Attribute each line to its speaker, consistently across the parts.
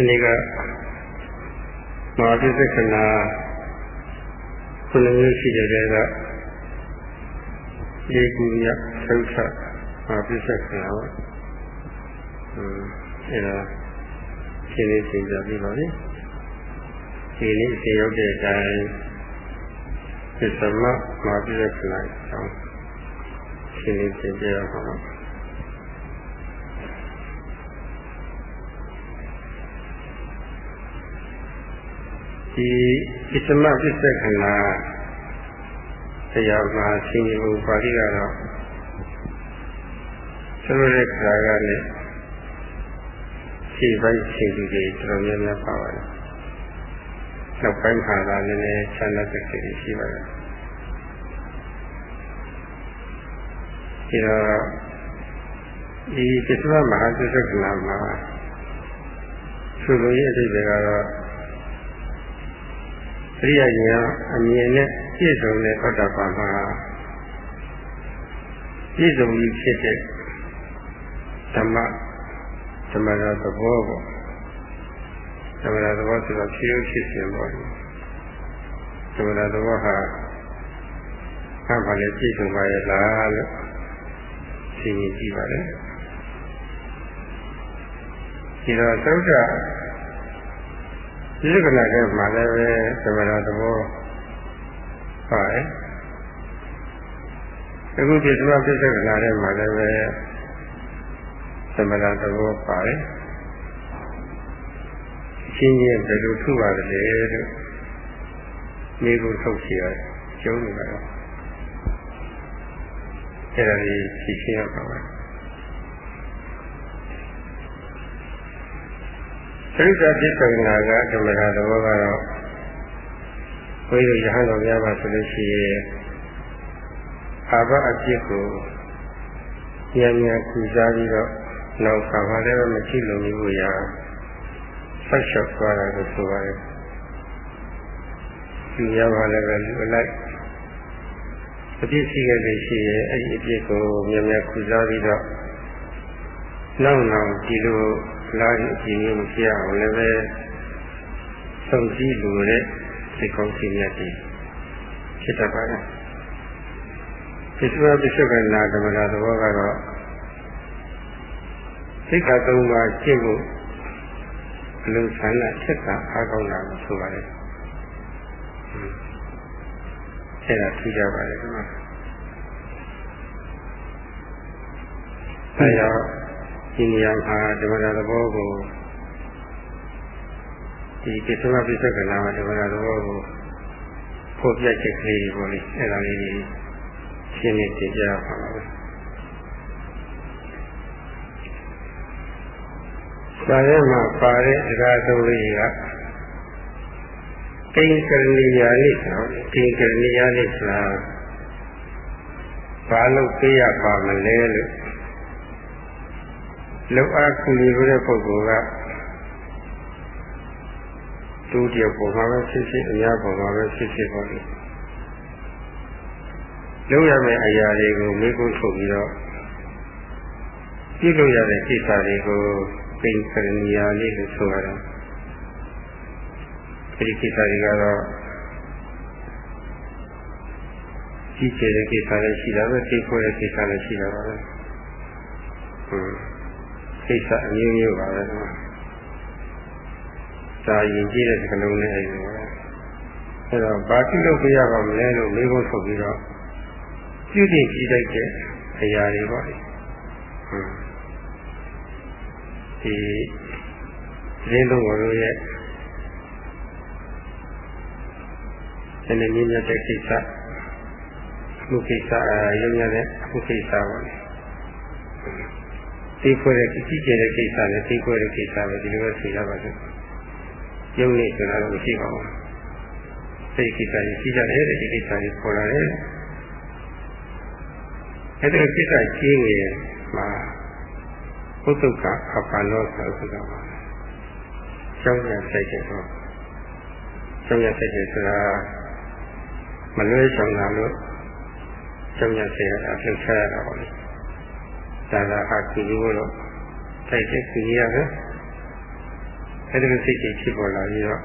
Speaker 1: ဒီနေ့ကမာပိစက္ခဏာခုနှစ်မျိုးရှိတဲ့တဲကဒီကူရသုခမာပိစက္ခဏာပေါ့အဲဒါရှင်းလေးရှင်းပြပြီးပါပြီဒီနေ့အစီရောက်တဲ့အတိုင်းသစ္စမမာပိစက္ခဏာအကြောင်းရှင်းလေးရှင်းပြရအောင် ဒီဣသမပစ္စကနာတရားမှာဆင်းရဲမှုပါဠိကတော့ဆိုရတဲ့ခါကလည်းခြေပိုင်းခြေလူတွေတော်တော်များများပါပါတယ်။နောက်ပိုင်းခါကလည်းလည်းချမ်းသာတဲ့စိတ်ရှိပါတယ်။ဒီတော့ဒီပစ္စမမဟာသစ္စကနာမှာဆိုလိုရဲ့အဓိပ္ပာယ်ကတော့ အရိယဉာဏ်အမြင်နဲ့ပြည့်စုံတဲ့သောတာပန်မှာပြည့်စုံပြီးဖြစ်တဲ့ဓမ္မဓမ္မရာသဘောပေါ့ဓမ္မရာသဘောဆိုတော့ဖြစ်ရုပ်ဖြစ်စဉ်ပေါ့ဓမ္မရာသဘောဟာဘာမှလည်းပြည့်စုံပါရဲ့လားလို့ရှင်းရင်ကြည့်ပါလေဒီတော့သုဒ္ဓ ဒီကနာထဲမှာလည်းပဲသမဏသဘောပါတယ်အခုဒီသမပစ္စကနာထဲမှာလည်းပဲသမဏသဘောပါတယ်ရှင်းချင်းဘယ်လိုထုပါလဲလို့မိကိုထုတ်ချရတယ်ကျုံးနေတာတော့အဲ့ဒါကြီးရှင်းရှင်းရပါမယ် သရိစ္စာပြစ္ဆုနာကဓမ္မတာသဘောကတော့ဘုရားရဟန်းတော်များပါဆိုလို့ရှိရင်အာဘအပြစ်ကိုဉာဏ်ဉာဏ်ကုစားပြီးတော့နောက်ခါမှလည်းမရှိလို့မျိုးရာဆက်လျှောက်သွားတာကိုဆိုပါတယ်ဒီရပါလည်းပဲလူလိုက်အပြစ်ရှိခဲ့လို့ရှိရင်အဲ့ဒီအပြစ်ကိုဉာဏ်ဉာဏ်ကုစားပြီးတော့နောက်နောက်ဒီလို လာရင်အချိန်ကြီးမဖြစ်အောင်လည်းပဲစုံစည်းလိုတဲ့စိတ်ကောင်းစိတ်မြတ်တွေဖြစ်တတ်ပါတယ်။ဒီစွာပစ္စုပန်နာဓမ္မတာသဘောကတော့စိတ်ခါသုံးပါးရှင်းဖို့အလုံးဆန္ဒချက်ကအားကောင်းတာကိုဆိုပါတယ်။အဲ့ဒါထူးကြပါတယ်ဒီမှာ။အဲဒါ ဒီနေရာမှာဓမ္မတာသဘောကိုဒီကိစ္စမပိဿကနာမှာဓမ္မတာသဘောကိုဖော်ပြချက်ကလေးတွေပေါ့လေအဲ့ဒါလေးကြီးရှင်းနေကြကြပါပါပဲစာရဲမှာပါတဲ့အရာသုံးလေးကကိဉ္ကရဏီယာလိဆိုကိဉ္ကရဏီယာလိဆိုတာဘာလို့သိရပါမလဲလို့ လောက်အားကူညီလို့တဲ့ပုဂ္ဂိုလ်ကသူတယောက်ပေါ်မှာပဲဖြစ်ဖြစ်အများပေါ်မှာပဲဖြစ်ဖြစ်ပေါ့လေလုပ်ရမယ့်အရာတွေကိုမိကုထုတ်ပြီးတော့ပြုလုပ်ရတဲ့ကိစ္စတွေကိုပိန်ကရဏီယာလေးလို့ဆိုရတာဒီကိစ္စတွေကတော့ကြီးကျယ်တဲ့ကိစ္စလည်းရှိတာပဲသိခွဲတဲ့ကိစ္စလည်းရှိတာပါပဲဟုတ် ကိစ္စအမျိုးမျိုးပါပဲကွာဒါရင်ကြည့်တဲ့ကလုံးနဲ့အဲဒီပါအဲတော့ဘာပြုလုပ်ပြရပါမလဲလို့မေးဖို့ဆိုပြီးတော့ပြုတည်ကြည့်လိုက်တဲ့အရာတွေပေါ့လေဟုတ်ဒီရင်းလုံးတော်ရဲ့ဒီနေ့မြင့်တဲ့ကိစ္စမှုကိစ္စရုံရတဲ့အမှုကိစ္စပါလေ သိခွဲတဲ့ကြည့်ကျတဲ့ကိစ္စနဲ့သိခွဲတဲ့ကိစ္စပဲဒီလိုပဲသိရပါစို့ရုံနေဆိုတာတော့မရှိပါဘူးစိတ်ကိစ္စကြီးရှိကြတယ်ဒီကိစ္စကြီးပေါ်လာတယ်အဲ့ဒီကိစ္စကြီးနေမှာပုသုကအပ္ပလောဆိုဆိုတာပါကျောင်းရဆိုင်တဲ့တော့ကျောင်းရဆိုင်တဲ့ဆိုတာမလွဲချောင်တာလို့ကျောင်းရဆိုင်ရတာလှုပ်ရှားရတာပါလေ ဒါကဟာကြည့်လို့တော့တိုက်တဲ့ကြည့်ရပဲအဲဒီလိုစိတ်ကြီးဖြစ်ပေါ်လာပြီးတော့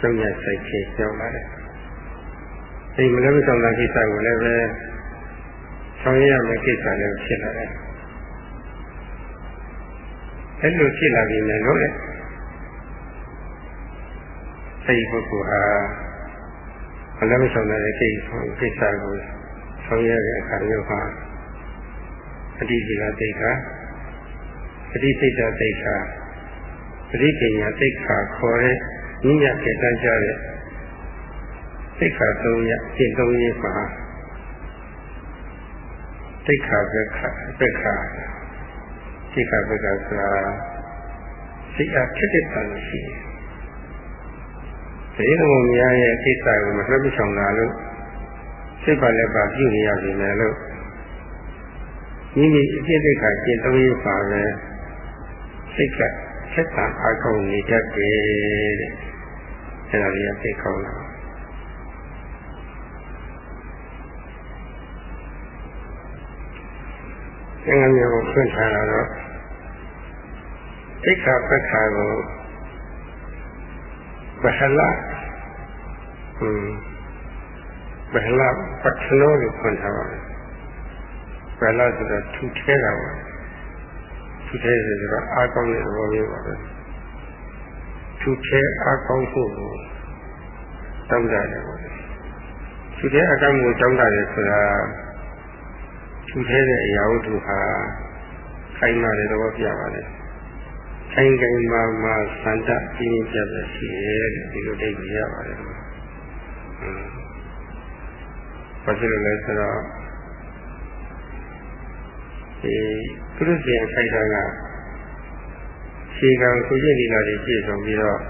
Speaker 1: ကျုံရစိတ်ကြီးကြောက်လာတယ်ဒီမလည်းမဆောင်တဲ့ကိစ္စကိုလည်းပဲဆောင်ရရမယ့်ကိစ္စလည်းဖြစ်လာတယ်အဲလိုဖြစ်လာပြီလည်းလို့လေအဲဒီပုဂ္ဂိုလ်ဟာမလည်းမဆောင်တဲ့ကိစ္စကိစ္စကိုဆောင်ရတဲ့အခါမျိုးဟာ အတိစီကသိက္ခာအတိစိတ်တာသိက္ခာပရိပညာသိက္ခာခေါ်တဲ့ညဉ့်ညက်ကြတတ်ကြတဲ့သိက္ခာ၃ရအကျင့်၃ရပါသိက္ခာဘက္ခဘက္ခသိက္ခာဘက္ခဆိုတာစိတ်အားဖြစ်တဲ့တန်ရှိတယ်ဒီလိုများရဲ့ကိစ္စကိုမလွှဲမဆောင်တာလို့စိတ်ပါလည်းပါပြုနေရပြီမယ်လို့ မိမိအပြစ်သိက္ခာကျင့်သုံးရပါပဲစိတ်ကဆက်ဆံအားကောင်းနေတတ်တယ်တဲ့အဲဒါလေးကသိကောင်းတာသင်္ကန်းမျိုးကိုဖွင့်ထားတာတော့သိက္ခာပက္ခာကိုဘဟလဟွန်းဘဟလပက္ခနောလို့ဖွင့်ထားပါတယ် ဘဟလဆိုတော့ထူထဲတာပါထူထဲဆိုတော့အားကောင်းတဲ့ဘောမျိုးပါပဲထူထဲအားကောင်းဖို့ကိုတောင်းကြတယ်ပေါ့ထူထဲအကောင်းကိုတောင်းကြတယ်ဆိုတာထူထဲတဲ့အရာဝတ္ထုဟာခိုင်းမာတဲ့သဘောပြပါတယ်ခိုင်းခိုင်းမာမာစန္ဒပြင်းပြပြရှိရဲ့ဒီလိုတိတ်ပြရပါတယ်ဟွန်းဘာဖြစ်လို့လဲဆိုတော့ ဒီသူတို့စီရင်ခိုက်တာကခြေကံကိုရည်ဒီလာတွေပြည့်စုံပြီးတော့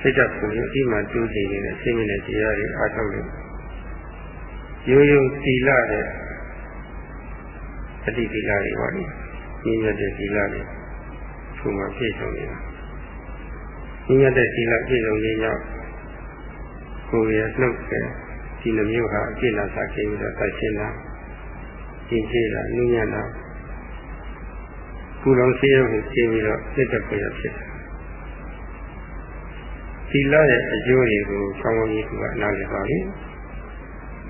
Speaker 1: စိတ်ဓာတ်ကိုအပြီးမှကျိုးကျင်နေတဲ့အချိန်နဲ့တရားတွေအားထုတ်လို့ရိုးရိုးသီလတဲ့အတိသီလတွေပါလိညဉ့်ရတဲ့သီလတွေထုံမှပြည့်စုံနေတာညဉ့်ရတဲ့သီလပြည့်စုံခြင်းကြောင့်ကိုယ်ရဲ့နှုတ်တဲ့ဒီလိုမျိုးဟာအပြည့်လာစားခြင်းပြီးတော့တိုက်ရှင်းတာ ကျင့်ကြတာနုညံ့တာကုလုံးရှိရကိုရှင်းပြီးတော့စိတ်တပြရဖြစ်တယ်သီလရဲ့အကျိုးတွေကိုကောင်းကောင်းကြီးကနားလည်ပါလိမ့်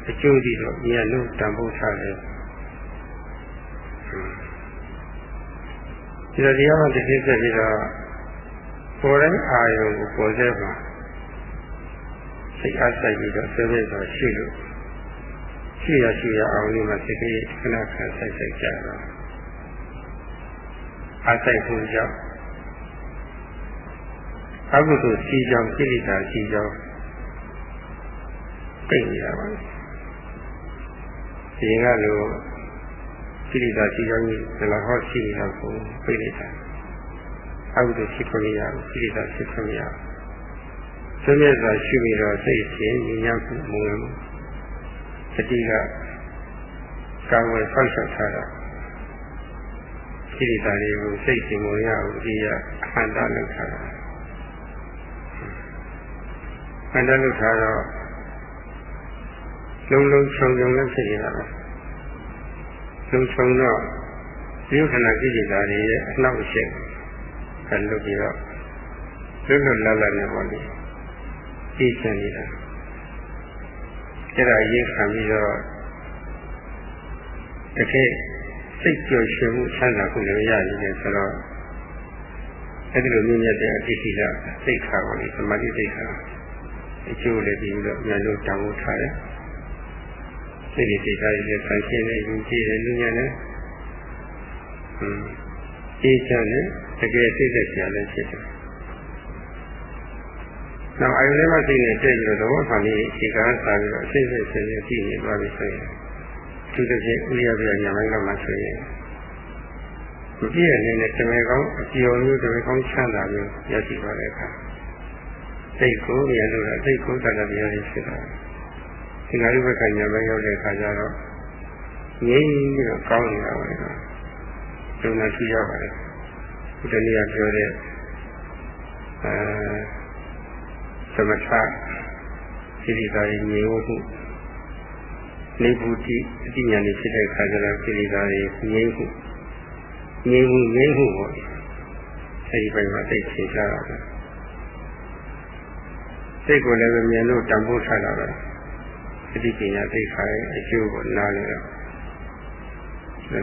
Speaker 1: အကျိုးဒီတော့မြတ်လို့တန်ဖိုးထားတယ်ဒီလိုတရားမှတစ်သိဆက်ပြီးတော့ပေါ်တိုင်းအာယုံကိုပေါ်စေမှာစိတ်အားဆိုင်ပြီးတော့ဆွေးနွေးဆိုရှိလို့ ရှိရရှိရအောင်လို့မှစိတ်ကလေးခဏခဏဆိုင်ဆိုင်ကြတော့အားဆိုင်ဖို့ကြောင့်အကုသိုလ်စီကြောင့်ကိလေသာစီကြောင့်တိတ်နေရပါဘူးဒီကလိုကိလေသာရှိကြောင်းကြီးဒီလောက်ဟောရှိနေတာကိုပြိလိုက်တာအကုသိုလ်ရှိခွင့်မရဘူးကိလေသာရှိခွင့်မရဘူးဆွေးမြဲစွာရှိပြီးတော့စိတ်ရှင်ဉာဏ်မှုမဝင်ဘူး စတိကကာဝယ်ဆောက်ရှောက်ထားတာကိလေသာတွေကိုစိတ်ရှင်မဝင်ရဘူးဒီကအဟန္တလုပ်ထားတာအဟန္တလုပ်ထားတော့လုံးလုံးချုံချုံနဲ့ဖြစ်နေတာပဲလုံချုံတော့ဒီခဏကြည့်ကြတာတွေရဲ့အနောက်အရှက်ကလွတ်ပြီးတော့လွတ်လွတ်လပ်လပ်နဲ့ပေါ့လေကြည့်ချင်နေတာ အဲ့ဒါရေးခံပြီးတော့တကယ်စိတ်ကြော်ရွှင်မှုချမ်းသာမှုလည်းရနေတယ်ဆိုတော့အဲ့ဒီလိုမြင့်မြတ်တဲ့အတိအကျစိတ်ခါပါလေသမာဓိစိတ်ခါအကျိုးလည်းပြီးတော့ဉာဏ်တို့တောင်းထားတယ်စိတ်တွေစိတ်ထားတွေဆန့်ရှင်းနေယူကြည့်တယ်လူညာနဲ့ဟွန်းအေးချမ်းတယ်တကယ်စိတ်သက်သာလည်းဖြစ်တယ် နောက်အယုန်လေးမှစိတ်နဲ့တည့်ပြီးတော့သဘောဆံလေးဒီကံစားပြီးတော့အစိမ့်စိမ့်ဆင်းဆင်းကြည့်နေသွားပြီဆိုရင်သူတစ်ချက်ဥရပြညာမိုင်းကမှဆိုရင်မပြည့်ရနေတဲ့တမေကောင်းအကျော်မျိုးတမေကောင်းချမ်းသာမျိုးရရှိပါတဲ့အခါစိတ်ကိုမြင်လို့စိတ်ကိုတတ်တဲ့တရားတွေဖြစ်တာဒီဃာရုဘကညာမရောက်တဲ့အခါကျတော့ငြိမ်းပြီးတော့ကောင်းနေတာပဲတော့ဒုနာရှိရပါတယ်ဒီတနည်းပြောတဲ့အဲ သမထစိရိသာရေးငြိမ်မှုနေဘူးတိအတိညာနေဖြစ်တဲ့အခါကျတော့စိရိသာရေးငြိမ်မှုငြိမ်မှုငြိမ်မှုပေါ့အဲဒီဘက်မှာသိချင်ကြတာပဲစိတ်ကိုလည်းပဲမြင်လို့တန်ဖိုးထားတာပဲအတိပညာသိခါရဲ့အကျိုးကိုနားလည်တော့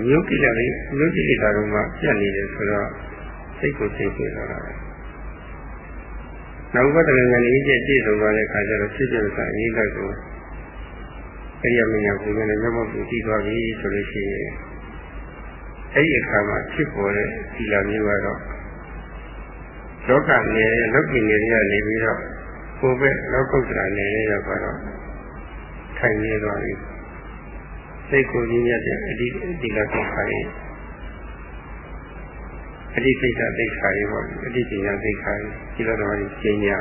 Speaker 1: မျိုးကိလေသာမျိုးကိလေသာတို့မှပြတ်နေတယ်ဆိုတော့စိတ်ကိုသိပြတော့တာပဲ နောက်ဘက်တကယ်ဉာဏ်ကြီးကျပြည့်စုံသွားတဲ့အခါကျတော့ဖြစ်ဖြစ်စားအရေးလိုက်ကိုအဲ့ဒီမညာကိုလည်းမျက်မှောက်ပြုကြည့်သွားပြီဆိုလို့ရှိရင်အဲ့ဒီအခါမှာဖြစ်ပေါ်တဲ့ဒီလာမျိုးကတော့လောကနယ်လောကီနယ်တွေကနေပြီးတော့ကိုယ်ပဲလောကုတ္တရာနယ်ရောက်တော့ထိုင်နေသွားပြီစိတ်ကိုရင်းရတဲ့အဒီဒီလာကိစ္စတွေ အဒီစိတ်ဓာတ်သိက္ခာတွေပေါ့အဒီပညာသိက္ခာတွေဒီလိုတော့ရှင်းညာ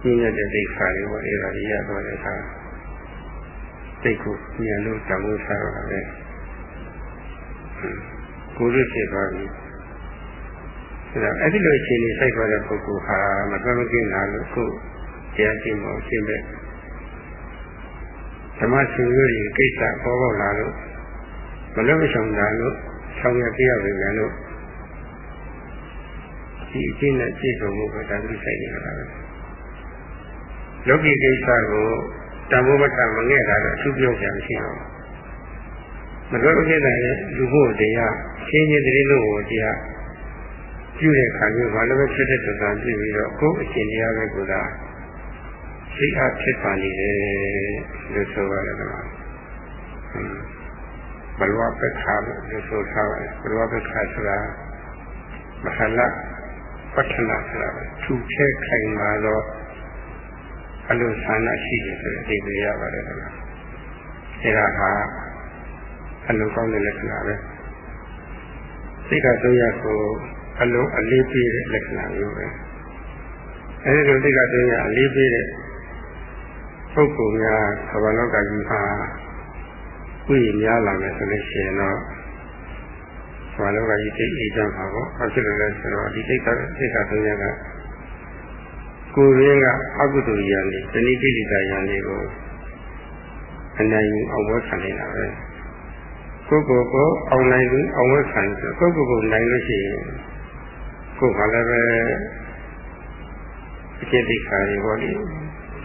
Speaker 1: ရှင်းရတဲ့သိက္ခာတွေပေါ့အဲ့ဒါကြီးရတော့တဲ့အခါစိတ်ကိုဉာဏ်လို့တံမိုးထားတာပဲကိုယ်ရဖြစ်သွားပြီအဲ့ဒါအဲ့ဒီလိုအခြေအနေစိုက်သွားတဲ့ပုဂ္ဂိုလ်ဟာမသွမ်းမကင်းလာလို့ခုတရားကျင့်ဖို့ရှင်းမဲ့ဓမ္မရှင်မျိုးကြီးကိစ္စပေါ်ပေါက်လာလို့မလွတ်မရှောင်တာလို့ဆောင်ရွက်ပြရပြီလို့ ဒီအကျင့်နဲ့ပြည့်စုံမှုကဒါတိဆိုင်နေတာပဲလောကီကိစ္စကိုတံမိုးမထမငဲ့တာတော့အထူးပြောကြမရှိတော့မလွတ်မကင်းတဲ့လူဖို့တရားရှင်းချင်းတည်းလို့ကိုတရားပြုတဲ့ခါမျိုးဘာလို့ပဲဖြစ်တဲ့သံပြုပြီးတော့ကိုယ်အရှင်တရားပဲကိုသာစိတ်အားဖြစ်ပါနေတယ်လို့ဆိုရတယ်ကွာဘလဝပက္ခာလို့ဆိုထားပါတယ်ဘလဝပက္ခာဆိုတာမဟာလ ပဋ္ဌနာဆိုတာသူချဲခိုင်မာသောအလိုဆန္ဒရှိတယ်ဆိုတဲ့အဓိပ္ပာယ်ရပါတယ်ကွာအဲဒါဟာအလုံးကောင်းတဲ့လက္ခဏာပဲစိတ်ကသုံးရကိုအလုံးအလေးပေးတဲ့လက္ခဏာမျိုးပဲအဲဒီလိုစိတ်ကသုံးရအလေးပေးတဲ့ပုဂ္ဂိုလ်များသဘာလောကကြီးမှာဥယျာဉ်များလာမယ်ဆိုလို့ရှိရင်တော့သ ဘာလောကကြီးသိအေးကြမှာပေါ့။ဘာဖြစ်လို့လဲဆိုတော့ဒီစိတ်ကစိတ်ကသုံးရကကိုယ်ရင်းကအကုသိုလ်ရံနေတဏှိတိတိတရံနေကိုအနိုင်ယူအောင်ဝတ်ခံနေတာပဲ။ကိုယ်ကိုယ်ကိုအောင်နိုင်ပြီးအောင်ဝတ်ခံဆိုကိုယ်ကိုယ်ကိုနိုင်လို့ရှိရင်ကိုယ်ကလည်းပဲအကျင့်သိက္ခာတွေပေါ့လေ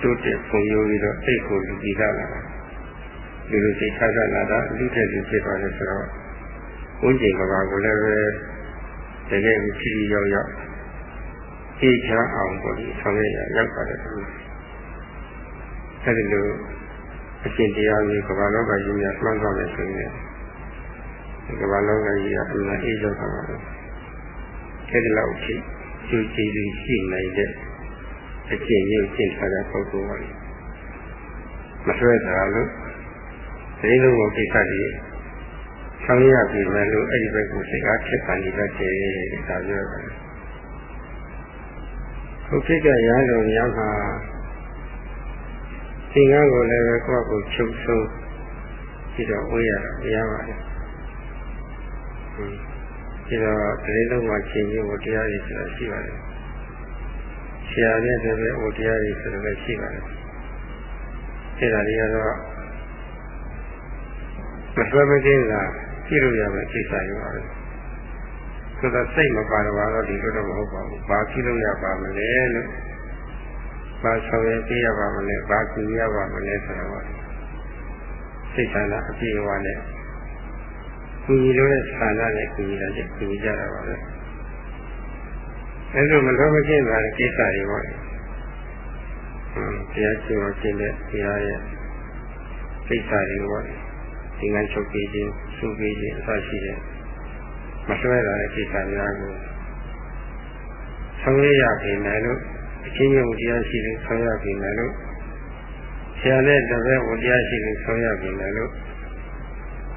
Speaker 1: တိုးတက်ပုံရိုးပြီးတော့စိတ်ကိုလူကြည့်တာလာလူလူစိတ်ထားတာလာတာလူတဲ့လူဖြစ်သွားတယ်ဆိုတော့ ဝိဉ္ဇဉ်ကဘာကိုလည်းပဲတကယ်ကိုကြည့်ရောက်ရောက်အေးချမ်းအောင်ပေါ့ဒီဆောင်ရရရောက်ပါတယ်အဲဒီလိုအရှင်တရားကြီးကဘာလောကကြီးများမှန်းသွားမယ်ဆိုရင်ကဘာလောကကြီးကအမှန်အေးချမ်းပါပါအဲဒီလောက်ရှိကျူးကြည်ပြီးရှိနိုင်တဲ့အကျင့်ကြီးကျင့်ထားတဲ့ပုဂ္ဂိုလ်ပါလေမဆွဲတာလို့ဒီလိုကိုကိစ္စကြီး ဆောင်ရပြီမယ်လို့အဲ့ဒီဘက်ကိုစိတ်အားဖြစ်ပါနေတတ်တယ်ဒါပြောပါတယ်ခုခေတ်ကရဟန်းတော်များမှာသင်္ကန်းကိုလည်းပဲကိုယ့်ကိုချုပ်ဆုံးပြီးတော့ဝေးရတာမရပါဘူးဒီတော့ဒီလိုမှချင်းချင်းကိုတရားရည်ဆိုတာရှိပါတယ်ဆရာနဲ့တပည့်ဟိုတရားကြီးဆိုတော့ရှိပါတယ်အဲဒါတွေကတော့မဆွဲမကင်းတာ ကြည့်လို့ရမယ်ကိစ္စတွေပါပဲဆိုတော့စိတ်မပါတော့ဒီလိုတော့မဟုတ်ပါဘူးဘာကြည့်လို့ရပါမလဲလို့ဘာဆောင်ရပြရပါမလဲဘာကြည့်ရပါမလဲဆိုတော့စိတ်ဆန္ဒအပြည့်အဝနဲ့ကုညီလို့တဲ့ဆန္ဒနဲ့ကုညီတာချက်ကုညီကြတာပါပဲအဲလိုမတော်မကျင့်တာကိစ္စတွေပေါ့။ဟွန်းတရားကျင့်အောင်ကျင့်တဲ့တရားရဲ့ကိစ္စတွေပေါ့။ ဒီငန်းချုပ်ပြီးခြင်း၊စုပြီးခြင်းအစရှိတဲ့မဆွဲတာတဲ့ကိစ္စများကိုဆောင်ရရပြီမယ်လို့အချင်းချင်းတရားရှိလို့ဆောင်ရပြီမယ်လို့ဆရာနဲ့တပည့်ဝတရားရှိလို့ဆောင်ရပြီမယ်လို့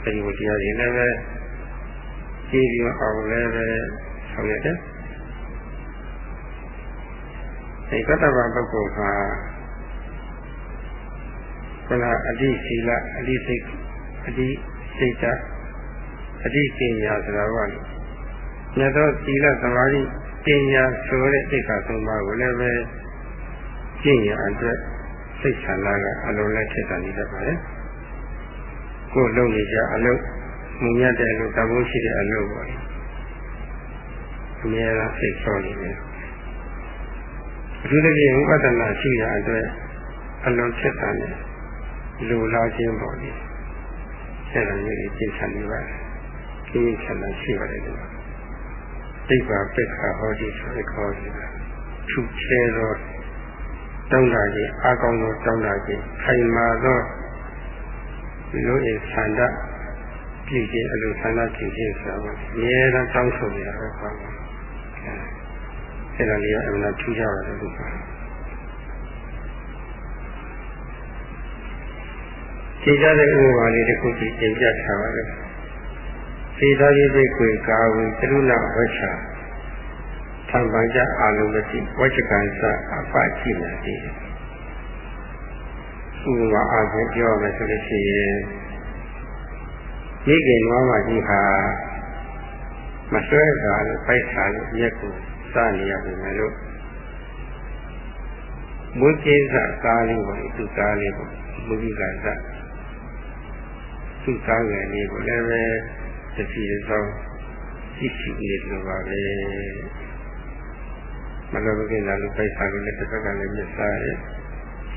Speaker 1: အဲဒီဝတရားတွေလည်းပဲကြည့်ပြီးအောင်လည်းပဲဆောင်ရတယ်။ဒီကတ္တဗပုဂ္ဂိုလ်ဟာခဏအတိศีလအတိစိတ် အတိစိတ်ဓာတ်အတိပညာဆိုတာကမြတ်သောသီလသမာဓိပညာဆိုတဲ့စိတ်ကသုံးပါးကိုလည်းပဲကျင့်ရအတွက်စိတ်ဆန္ဒကအလုံးလဲဖြစ်တာနေတတ်ပါလေကိုယ်လုံနေကြအလုံးမူမြတ်တဲ့အလုပ်တဘိုးရှိတဲ့အလုပ်ပါလေအများအားစိတ်ဆောနေတယ်အထူးသဖြင့်ဝိပဿနာရှိရအတွက်အလွန်ဖြစ်တာနဲ့လူလာခြင်းပေါ်လေ ဆက်လာမျိုးကြီးသိချင်နေပါတယ်ဒီဆက်လာရှိပါတယ်ဒီမှာသိပါပိက္ခာဟောဒီဆိုရခေါ်နေတာသူချဲတော့တောင်းတာကြီးအကောင်းဆုံးတောင်းတာကြီးခိုင်မာသောလူရဲ့ဆန္ဒပြည့်ခြင်းအလိုဆန္ဒပြည့်ခြင်းဆိုတာကအများအားတောင်းဆိုနေတာပဲပေါ့အဲ့ဒါလေးကအမှန်ထူးခြားပါတယ်ဒီမှာ ခြေကြတဲ့ဥပမာလေးတစ်ခုကြည့်သင်ပြထားပါတယ်စေသာရေးစိတ်ကိုကာဝေကရုဏဝချာသံပန်ကြအာလုံးမတိဝချကံစအပကြည့်နေတယ်ဥပမာအားဖြင့်ပြောရမယ်ဆိုလို့ရှိရင်မိခင်နွားမကြီးဟာမဆွဲတာလို့ပိုက်ထားလို့ရက်ကိုစနေရပြီမယ်လို့မွေးကျေးစကားလေးပေါ့သူကားလေးပေါ့မူကြီးကစ သူကားငယ်လေးကိုလည်းပဲတစီသောကြည့်ရှိနေလို့ပါပဲမလောဘကိလာလို့ပိုက်ထားလို့လည်းတစ်ခါကလည်းမြတ်စားရဲ့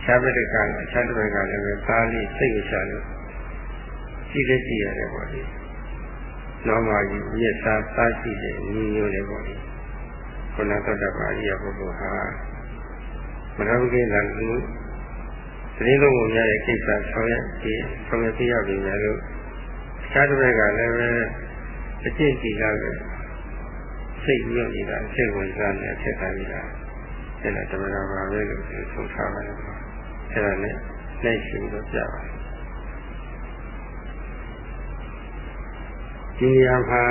Speaker 1: ခြားဘက်ကလည်းအခြားတစ်ဘက်ကလည်းပဲသားလေးစိတ်ဝချလို့ရှိလက်ကြည့်ရတယ်ပေါ့လေနောမကြီးမြတ်စားသားရှိတဲ့ညီညွတ်တယ်ပေါ့လေခုနသောတပါရိယပုဂ္ဂိုလ်ဟာမနောကိလလူ သတင်းလုံးကိုများတဲ့ကိစ္စဆောင်ရွက်ပြီးဆောင်ရွက်ပြရပြီလေလို့အခြားတစ်ဘက်ကလည်းပဲအကျင့်စီလာပဲစိတ်ညွတ်နေတာစိတ်ဝင်စားနေဖြစ်တာကြီးလားအဲ့ဒါဓမ္မတော်ပါပဲလို့ဆိုထားပါတယ်အဲ့ဒါနဲ့နိုင်ရှိလို့ပြပါတယ်ဒီနေရာမှာ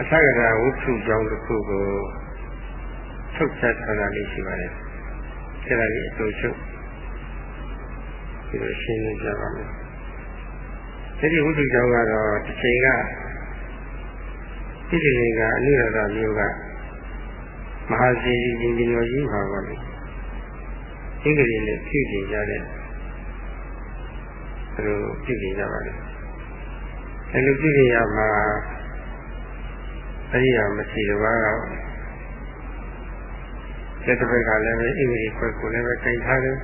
Speaker 1: အထက်ကရာဝုထုကြောင့်တစ်ခုကိုထုတ်ချက်ထားတာလေးရှိပါတယ်။အဲဒါလေးအတူချုပ် ပြီးတော့ရှင်းလင်းပြပါမယ်။ဒီဝုထုကြောင့်ကတော့တစ်ချိန်ကပြည်ပြည်ကအနုရဒမျိုးကမဟာစီရင်ကြီးတော်ကြီးပါပါလေ။အင်္ဂလိပ်နဲ့ပြည်ပြည်ကြတဲ့အဲလိုပြည်ပြည်ကြပါလေ။အဲလိုပြည်ပြည်ရမှာအဲ့ဒီဟာမရှိတပါးကလက်တစ်ဘက်ကလည်းပဲအင်္ဂလိပ်ဘက်ကိုလည်းပဲခြင်ထားတယ်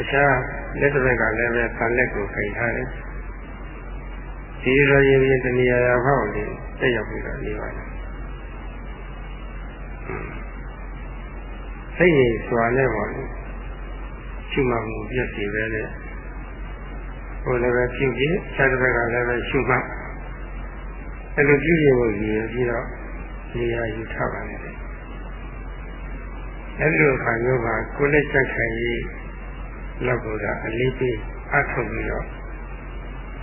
Speaker 1: အခြားလက်တစ်ဘက်ကလည်းပဲဆန်လက်ကိုခြင်ထားတယ်ဒီလိုရင်ရင်တဏှာရာဖောက်လေးတက်ရောက်ပြီးတော့နေပါလားစိတ်ရည်စွာနဲ့ပေါ့လေရှိမှမှုပြည့်စီပဲလေဟိုလည်းပဲပြုပြီးခြားတစ်ဘက်ကလည်းပဲရှိမှအဲ့လိုပြုရင်ကိုရည်ပြီးတော့နေရာယူထားပါလေအဲ့ဒီလိုခါမျိုးကကိုယ်လက်ချက်ခံရေး လောက်ကအလေးပေးအထုတ်ပြီးတော့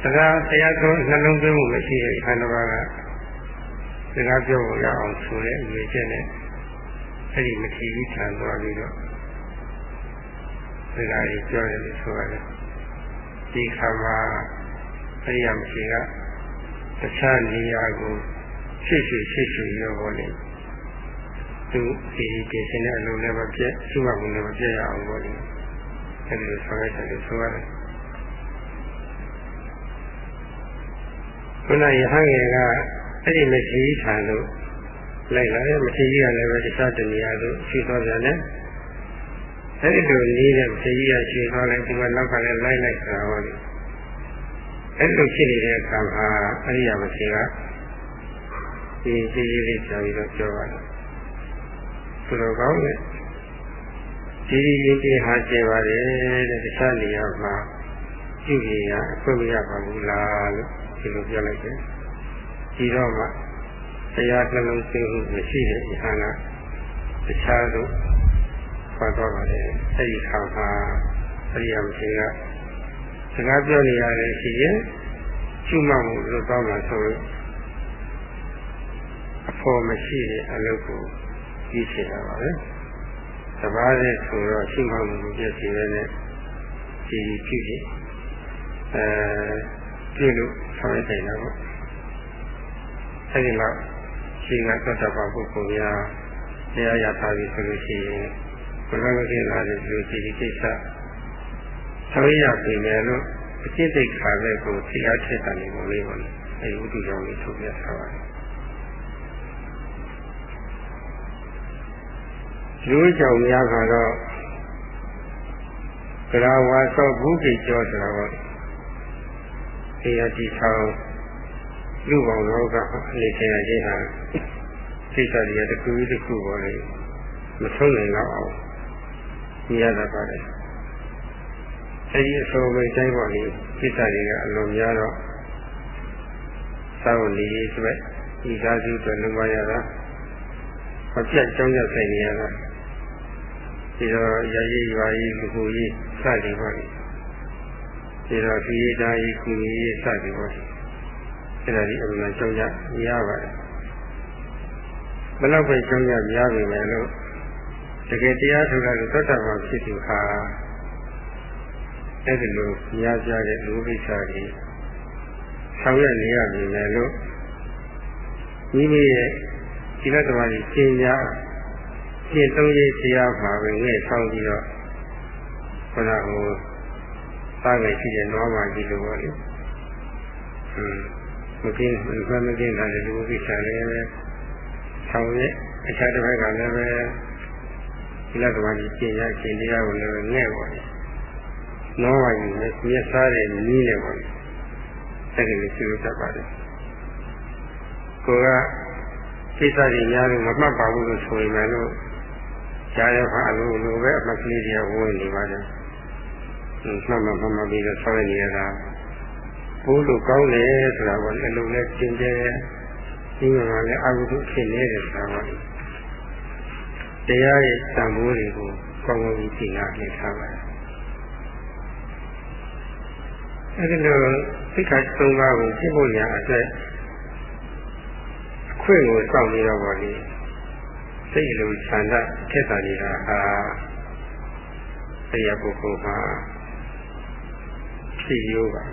Speaker 1: တရားတရားဆုံးနှလုံးသွင်းမှုမရှိတဲ့ခန္ဓာဘာကစကားပြောဖို့ရအောင်ဆိုတဲ့အရေးချက်နဲ့အဲ့ဒီမထီကြီးထန်သွားပြီးတော့စကားကြီးပြောတယ်လို့ဆိုရတယ်ဒီခါမှာအဲ့ဒီအမရှိကတခြားနေရာကိုရှိရှိရှိရှိရောဟောနေသူဒီဒီရှင်တဲ့အလုံးလည်းမပြည့်ရှိမှဘူးလည်းမပြည့်ရအောင်ဟောနေ အဲဒီလိုဆောင်ရွက်တယ်လို့ဆိုရတယ်ခုနယဟန်ငယ်ကအဲ့ဒီမရှိထန်လို့လိုက်လာတယ်မရှိကြီးကလည်းပဲတခြားတနေရာသို့ရှိသွားပြန်တယ်အဲ့ဒီလိုနေတဲ့မရှိကြီးကရှိသွားလိုက်ဒီမှာနောက်ကလည်းလိုက်လိုက်တာဟောတယ်အဲ့လိုဖြစ်နေတဲ့အခါမှာအရိယာမရှိကဒီကြည်ကြီးလေးပြောပြီးတော့ပြောပါတယ်သူတော်ကောင်းတဲ့ ဒီဒီရင်ကြီးဟာကျေပါတယ်တဲ့တခြားနေရာမှာကြည့်ရအခွင့်မရပါဘူးလားလို့ဒီလိုပြောလိုက်တယ်ဒီတော့မှတရားနှလုံးသွင်းမှုမရှိတဲ့ဉာဏ်ကတခြားသို့ခေါ်တော့ပါတယ်အဲ့ဒီခါမှာအရိယာမရှိကစကားပြောနေရတယ်ရှိရင်ကျွမှမှုလို့တောင်းတာဆိုရင်အဖို့မရှိတဲ့အလုပ်ကိုကြီးချင်တာပါပဲ။ တပါးနဲ့ဆိုတော့ရှိမှမှုပြည့်စုံတဲ့ဒီဖြစ်ဖြစ်အဲပြည့်လို့ဆောင်ရတဲ့တော့အဲဒီလောက်ရှိကသတ္တပပုဂ္ဂိုလ်များတရားရထားပြီဆိုလို့ရှိရင်ဘုရားမခင်လာတဲ့လူကြီးဒီကိစ္စဆောင်ရပြီမယ်လို့အကျင့်သိက္ခာပဲကိုသိအားထက်တာနေပုံလေးပါလေအဲဒီဥဒ္ဓကြောင့်လေးထုတ်ပြထားပါတယ် လူကြောင့်များခါတော့ကရာဝါသောဘုကိကျော်ဆိုတာပေါ့ဒီအတိဆောင်လူပေါင်းလောကအနေဆရာကြီးဟာစိတ်ဓာတ်ရတခုတခုပေါ်လေမဆုံးနိုင်တော့အောင်မြင်ရတာပါတယ်အဲဒီအစိုးရတိုင်းပေါ်လေစိတ်ဓာတ်တွေကအလွန်များတော့သောက်နေရေးအတွက်ဒီကားစုအတွက်လုံပါရတာမပြတ်ကြောင်းရဆိုင်နေရတာ ဒီတော့ရရေးရွာရေးလူကိုရေးစသည်ပေါ့လေဒီတော့ဒီတာရေးကုရေးစသည်ပေါ့လေအဲ့ဒါဒီအမှန်ကြောင်းရရပါတယ်ဘယ်တော့ပဲကြောင်းရရပြီမယ်လို့တကယ်တရားထုတ်တာလို့သတ္တဝါဖြစ်သူဟာအဲ့ဒီလိုများပြားတဲ့လူပိစ္ဆာကြီးဆောင်ရွက်နေရပြီမယ်လို့မိမိရဲ့ဒီလတော်ကြီးရှင်းညာ ရှင်းသုံးရေးတရားမှာပဲငဲ့ဆောင်ပြီးတော့ခန္ဓာကိုယ်သားငယ်ရှိတဲ့နွားမကြီးလိုပေါ့လေဟွန်းမကင်းမမကင်းတာလည်းလူပိစ္ဆာလည်းပဲဆောင်ရွက်အခြားတစ်ဘက်ကလည်းပဲဒီလတော်ကြီးရှင်းညာရှင်းတရားကိုလည်းငဲ့ပေါ့လေနွားမကြီးနဲ့မျက်စားတဲ့နီးနေပေါ့လေအဲ့ဒီလိုရှိလို့တတ်ပါတယ်ကိုကကိစ္စတွေများလို့မမှတ်ပါဘူးလို့ဆိုရင်လည်း ကြားရခါအလိုလိုပဲအမှတ်ကလေးတွေဝင်နေပါတယ်မှတ်မှတ်မှတ်မှတ်ပြီးတော့ဆောက်ရနေရတာဘိုးလိုကောင်းတယ်ဆိုတာကလည်းလုံနဲ့သင်တယ်ဒီမှာလည်းအကုသို့ဖြစ်နေတယ်ဆိုတာကတရားရဲ့တန်ဖိုးတွေကိုကောင်းကောင်းကြီးသိနာပြထားပါတယ်အဲဒီလိုသိက္ခာ၃ပါးကိုပြဖို့ရအတွက်အခွင့်ကိုစောင့်ပြီးတော့ပါလေ စိတ်လိုဆန္ဒထက်တာနေတာဟာတရားပုဂ္ဂိုလ်မှာဖြစ်ရိုးပါ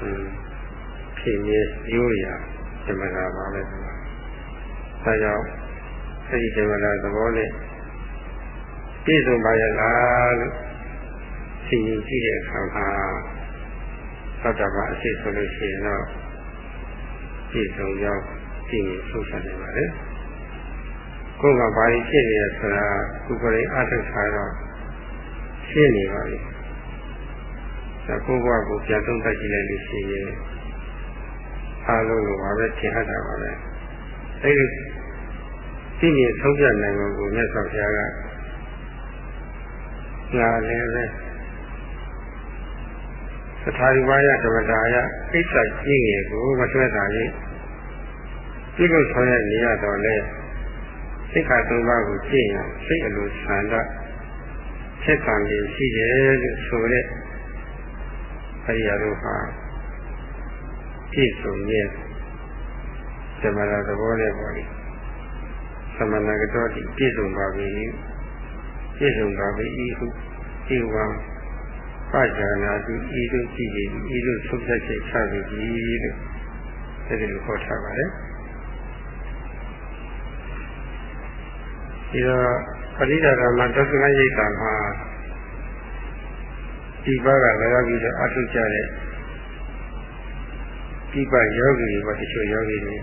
Speaker 1: อืมဖြစ်ရရိုးရာဓမ္မတာပါပဲဒါကြောင့်အဲဒီဓမ္မတာသဘောနဲ့ပြည့်စုံပါရဲ့လားလို့သိရင်ကြည့်တဲ့အခါမှာသောတာပန်အရှိဆိုလို့ရှိရင်တော့ပြည့်စုံရောက်ကြည့်ရင်ဆုံးဆက်နေပါလေ ကိုယ်ကဘာလို့ဖြစ်နေရဆိုတာကုပရိအထုခါတော့ရှင်းနေပါပြီဒါကိုယ်ဘဝကိုပြန်သုံးသပ်ကြည့်လိုက်လို့ရှိရင်အားလုံးလိုပါပဲထင်ဟတာပါပဲအဲဒီသိမြင်ဆုံးဖြတ်နိုင်မှုကိုမြတ်စွာဘုရားကငါလည်းပဲသထာရိဝါယဓမ္မတာယအိဋ္ဌကြီးငယ်ကိုမဆွဲတာကြီးပြုလို့ဆောင်ရနေရတော့လေ စိတ်ခါသုံးပါးကိုကြည့်ရင်စိတ်အလိုဆန္ဒဆက်ဆံနေရှိတယ်လို့ဆိုတဲ့အရိယာတို့ဟာပြည့်စုံရဲ့သမဏသဘောနဲ့ပေါ့လေသမဏကတော့ဒီပြည့်စုံပါပြီပြည့်စုံပါပြီဤဟုဒီဝံပါဇာနာသူဤသို့ကြည့်ပြီးဤသို့ဆုံးဖြတ်ချက်ချပြီးလို့အဲဒီလိုခေါ်ထားပါတယ် ဒီတော့ပရိဒါရမသစ္စကရိတ်တာမှာဒီဘကလည်းရောက်ပြီးတော့အထုကြတဲ့ဒီပယောဂီတွေပေါ့တချို့ယောဂီတွေ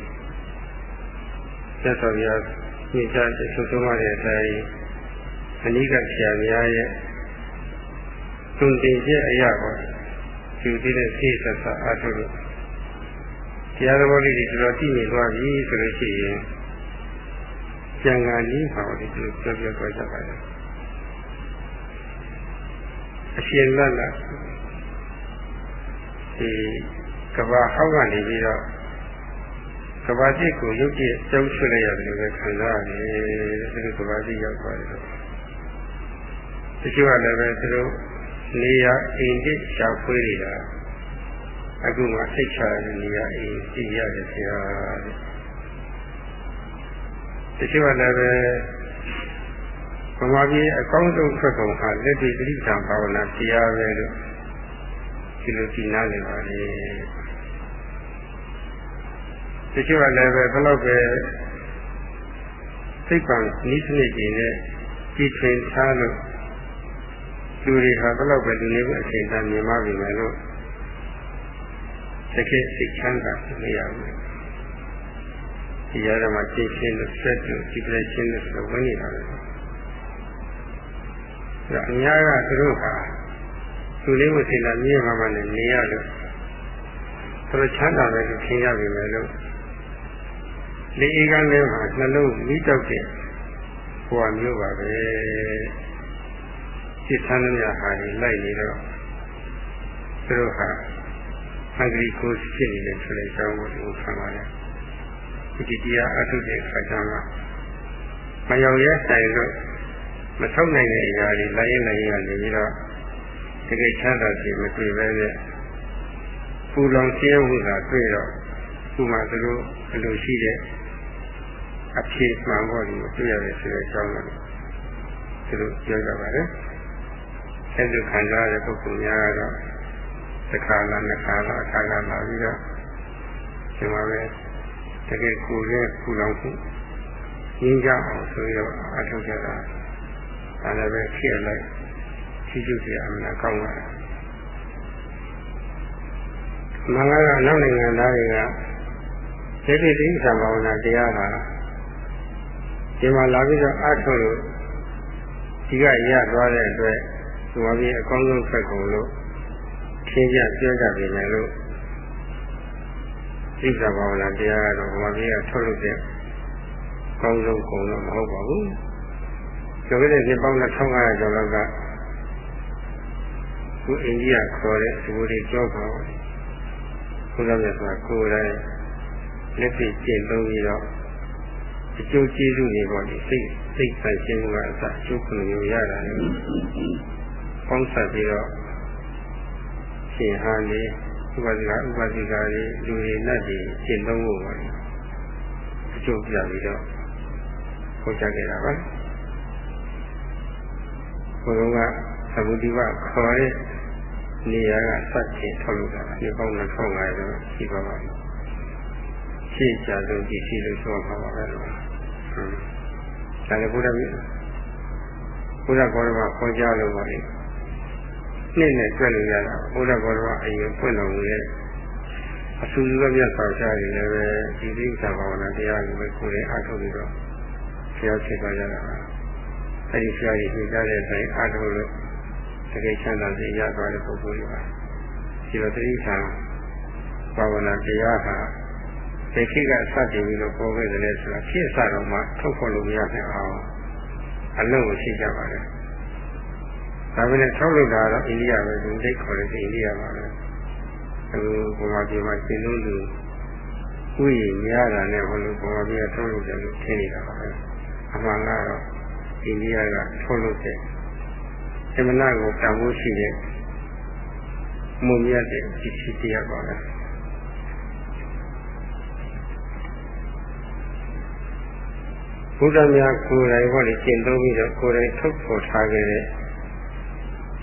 Speaker 1: သက်တော်ရညချတဲ့သုသုံးရတဲ့အတိုင်းအနိကဆရာများရဲ့သူတင်ချက်အရာပေါ့ဒီဒီနဲ့သိသက်သာအထုလို့တရားတော်လေးတွေတော်တော်သိနေသွားပြီဆိုလို့ရှိရင် ကျန်ကာလေးပါဝင်ဒီလိုပြောပြသွားကြပါလေအရှင်လတ်ကဒီကဘာဟောက်ကနေပြီးတော့ကဘာတိကိုရုပ်ကြည့်ကျုံဆွလိုက်ရတယ်လို့ခံစားရတယ်ဒီလိုကဘာတိရောက်သွားတယ်တချို့ကလည်းပဲသူတို့နေရာအိမ်ကြီးရှာဖွေးနေတာအခုမှစိတ်ချရတဲ့နေရာအိမ်ကြီးရတယ်ဆရာတဲ့ ချို့ကလည်းပဲဘဝပြည်အကောင်းဆုံးထွက်ကုန်ဟာလက်တွေ့တိဋ္ဌာဘာဝနာတရားပဲလို့ဒီလိုကြည်နာနေပါလေတချို့ကလည်းပဲဘယ်တော့ပဲစိတ်ပံနိစ္စနစ်ကြီးနဲ့ကြည်ထွင်ထားလို့လူတွေဟာဘယ်တော့ပဲဒီနေ့အချိန်တန်မြင်မှပြီမယ်လို့တကယ်စိတ်ချမ်းသာမရဘူး ဒီရမှာသိချင်းလို့ဆက်လို့ဒီပြည့်ချင်းလို့ဆိုဝင်နေတာပဲအများကသူတို့ဟာသူလေးမစိလာမြင့်မှမှနဲ့နေရလို့သူတို့ချမ်းသာတယ်လို့ထင်ရပြီမယ်လို့လေအေးကန်းထဲမှာနှလုံးမိတောက်တဲ့ဘဝမျိုးပါပဲစိတ်ဆန်းသမျှဟာလိုက်နေတော့သူတို့ဟာအင်္ဂလိပ်ကိုဖြစ်နေတယ်ဆိုတဲ့အကြောင်းကိုသူခံပါတ ယ်ဒီတရားအထုတဲ့အခါကျတော့မရောက်ရဲဆိုင်လို့မထုတ်နိုင်တဲ့အရာတွေလိုက်ရင်လည်းရနေပြီးတော့တကယ်ချမ်းသာစီမတွေ့ပဲနဲ့ပူလောင်ရှင်းမှုသာတွေ့တော့သူ့မှာသူတို့အလိုရှိတဲ့အဖြစ်မှန်ဖို့ဒီတွေ့ရတယ်ဆိုတဲ့အကြောင်းကိုသူတို့ပြောကြပါတယ်အဲ့ဒီခံစားရတဲ့ပုဂ္ဂိုလ်များကတော့တစ်ခါလားနှစ်ခါလားအခါကလာပြီးတော့ဒီမှာပဲ တကယ်ကိုယ်ရဲ့ပူလောင်မှုရင်းကြအောင်ဆိုရအထောက်ကြတာဒါလည်းပဲဖြစ်လိုက်ရှိကျုပ်စီအမှန်ကောင်းပါလားမင်္ဂလာနောက်နိုင်ငံသားတွေကဒီတိတိသဘာဝနာတရားဟာဒီမှာလာပြီးတော့အားထုတ်လို့ဒီကရသွားတဲ့အတွက်ဒီမှာပြီးအကောင်းဆုံးဆက်ကုန်လို့ရှင်းပြပြောကြပြီမယ်လို့ သိသဘာဝနာတရားကတော့ဒီမှာပြီးကထုတ်လို့တဲ့ကောင်းဆုံးကုန်တော့မဟုတ်ပါဘူး။ကျော်တဲ့ဒီပေါင်း2500ကျော်လောက်ကခုအိန္ဒိယခေါ်တဲ့ဒီလိုတွေကြောပါဘူး။ဘုရားမြတ်စွာကိုယ်တိုင်လက်ပြကျင့်သုံးပြီးတော့အကျိုးကျေးဇူးတွေပေါ့ဒီစိတ်စိတ်ဆိုင်ခြင်းကအစအကျိုးခုမျိုးရတာလေ။ပေါင်းစပ်ပြီးတော့ရှင်ဟာနေ ဥပဒိကဥပဒိကာတွေလူတွေနတ်တွေကျင့်သုံးဖို့ပါအကျိုးပြပြီးတော့ဟောကြားခဲ့တာပါဘုရားကသမုဒိဝခေါ်တဲ့နေရာကစက်ချင်းထုတ်လို့တာဒီပေါင်း2500တော့ရှိပါပါမယ်ရှင်းကြဆုံးကြည့်ရှိလို့ဆိုပါပါပဲလို့ဟွန်းဒါလည်းဘုရားမြတ်ဘုရားကောရမခေါ်ကြလို့ပါလေ နှစ်နဲ့တွေ့လို့ရတာဘုရားကောရမအရင်ဖွင့်တော်မူတဲ့အဆူစုမြတ်ဆောင်ရှားနေလည်းပဲဒီသိက္ခာဘာဝနာတရားကိုပဲကိုယ်ရဲ့အားထုတ်ပြီးတော့ဆရာဖြစ်သွားကြတာပါအဲဒီဆရာကြီးညွှန်ကြားတဲ့အတိုင်းအားထုတ်လို့တကယ်ချမ်းသာစေရသွားတဲ့ပုဂ္ဂိုလ်တွေပါဒီလိုတိဋ္ဌာဘာဝနာတရားဟာဒီခေတ်ကစတင်ပြီးတော့ပေါ်ခဲ့တယ်ဆိုတာဖြစ်စတော့မှထုတ်ဖော်လို့မရနိုင်အောင်အလုံးကိုရှိကြပါတယ် ဒါပေမဲ့ထုတ်လို့တာတော့အိန္ဒိယပဲဒီဒိတ်ခေါ်တဲ့အိန္ဒိယပါပဲအခုဘုရားပြည်မှာရှင်းလို့လူဥယျာဉ်များတာနဲ့ဘုလိုဘုရားပြည်ကထုတ်လို့တယ်လို့ထင်နေတာပါပဲအမှန်ကတော့အိန္ဒိယကထုတ်လို့တဲ့အမနာကိုတန်ဖိုးရှိတဲ့မုံမြတ်တဲ့ဒီစီတရားပါပဲဘုရားများကိုယ်တိုင်ဟောလေကျင့်သုံးပြီးတော့ကိုယ်တိုင်ထုတ်ဖော်ထားခဲ့တဲ့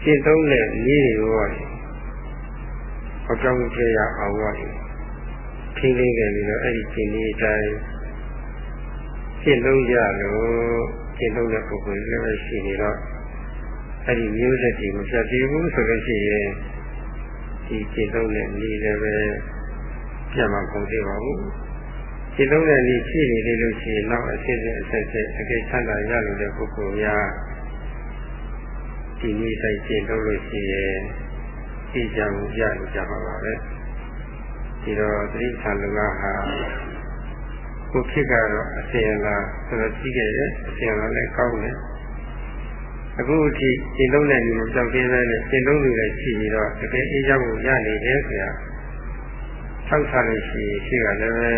Speaker 1: ကျင့်သုံးတဲ့နည်းတွေကိုဟောလေဟောကြောင်းကြရအောင်ဟောလေထိန်းသိမ်းခဲ့ပြီးတော့အဲ့ဒီကျင့်နည်းအတိုင်းကျင့်သုံးကြလို့ကျင့်သုံးတဲ့ပုဂ္ဂိုလ်တွေလည်းရှိနေတော့အဲ့ဒီမျိုးဆက်တွေမပြတ်သေးဘူးဆိုလို့ရှိရင်ဒီကျင့်သုံးတဲ့နည်းလည်းပဲပြတ်မှာမဟုတ်သေးပါဘူးကျင့်သုံးတဲ့နည်းရှိနေသေးလို့ရှိရင်နောက်အစစ်စစ်အဆက်ဆက်အကိစ္စချမ်းသာရလို့တဲ့ပုဂ္ဂိုလ်များ ဒီနည်းတိုင်းကျင့်သုံးလို့ရှိရင်သိကြမှုရလို့ကြပါပါပဲဒီတော့သတိဌာန်လူကဟာကိုဖြစ်ကတော့အစင်လာဆိုတော့ကြီးခဲ့တယ်အစင်လာလည်းကောင်းတယ်အခုအထိရှင်းလုံးတဲ့လူကိုကြောက်သေးတယ်နဲ့ရှင်းလုံးလူလည်းရှိပြီးတော့တကယ်အေးချမ်းကိုရနေတယ်ဆိုရဆောက်ထားလို့ရှိရင်ရှိကလည်းပဲ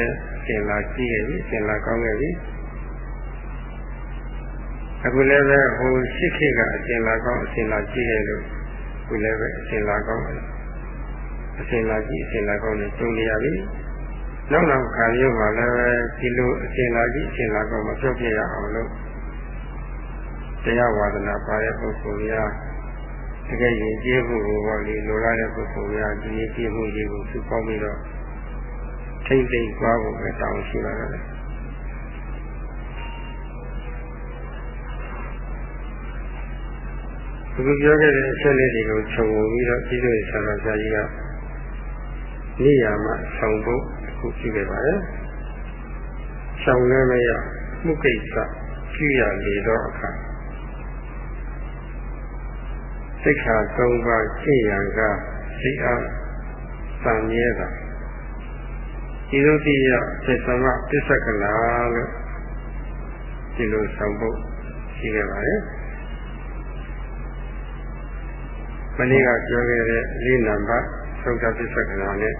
Speaker 1: ရှင်းလာကြီးခဲ့ပြီရှင်းလာကောင်းခဲ့ပြီ အခုလည်းပဲဟိုရှိခေတ်ကအရှင်းလာကောင်းအရှင်းလာကြီးခဲ့လို့ခုလည်းပဲအရှင်းလာကောင်းအရှင်းလာကြီးအရှင်းလာကောင်းနဲ့ကျုံနေရပြီနောက်နောက်ခါမျိုးမှာလည်းဒီလိုအရှင်းလာကြီးအရှင်းလာကောင်းမပြောပြရအောင်လို့တရားဝါဒနာပါတဲ့ပုဂ္ဂိုလ်များတကယ်ရင်ကျေးမှုကိုပေါ့လေလိုလားတဲ့ပုဂ္ဂိုလ်များဒီရင်ကျေးမှုကြီးကိုသူပေါင်းပြီးတော့ထိမ့်သိမ့်သွားဖို့ပဲတောင်းရှိပါတယ် သူပြောခဲ့တဲ့အချက်လေးတွေကိုခြုံပြီးတော့ပြီးတော့ဆရာတော်ဆရာကြီးကနေရာမှာဆောင်ဖို့အခုပြုခဲ့ပါတယ်။ဆောင်လည်းမရမှုကိစ္စပြုရလေတော့အခါသိက္ခာ၃ပါးရှင်းရန်ကစိတ်အားတန်မြဲတာဒီလိုတိယစေသမပစ္စကလာလို့ဒီလိုဆောင်ဖို့ရှိခဲ့ပါတယ် မနေ့ကပြောခဲ့တဲ့လေးနံပါတ်သုဒ္ဓပစ္စကလာနဲ့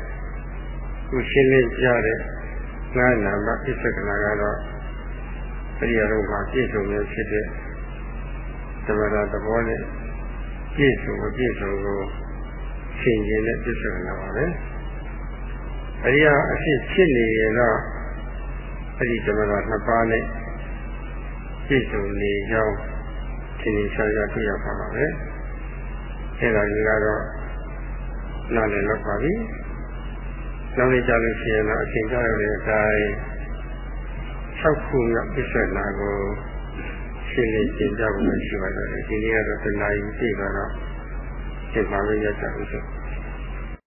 Speaker 1: ခုရှင်းလင်းကြတဲ့ငါးနံပါတ်ပစ္စကလာကတော့ပရိယာတို့မှာပြည့်စုံနေဖြစ်တဲ့သမထသဘောနဲ့ပြည့်စုံမပြည့်စုံကိုရှင်းခြင်းနဲ့ပြည့်စုံလာပါပဲအရိယာအဖြစ်ဖြစ်နေရင်တော့အဲ့ဒီသမထနှစ်ပါးနဲ့ပြည့်စုံနေကြောင်းသင်္ချာရတွေ့ရပါပါပဲ အဲ့ဒါကြီးကတော့နားလည်လောက်ပါပြီနောက်နေ့ကြလို့ရှိရင်တော့အချိန်ကြာရတဲ့အတိုင်း၆ခုမြောက်ပြည့်စုံလာကိုရှင်းလင်းရှင်းပြဖို့ရှိပါတယ်ဒီနေ့ကတော့တဏှာကြီးသိတော့ရှင်းပါလို့ရကြဦးစို့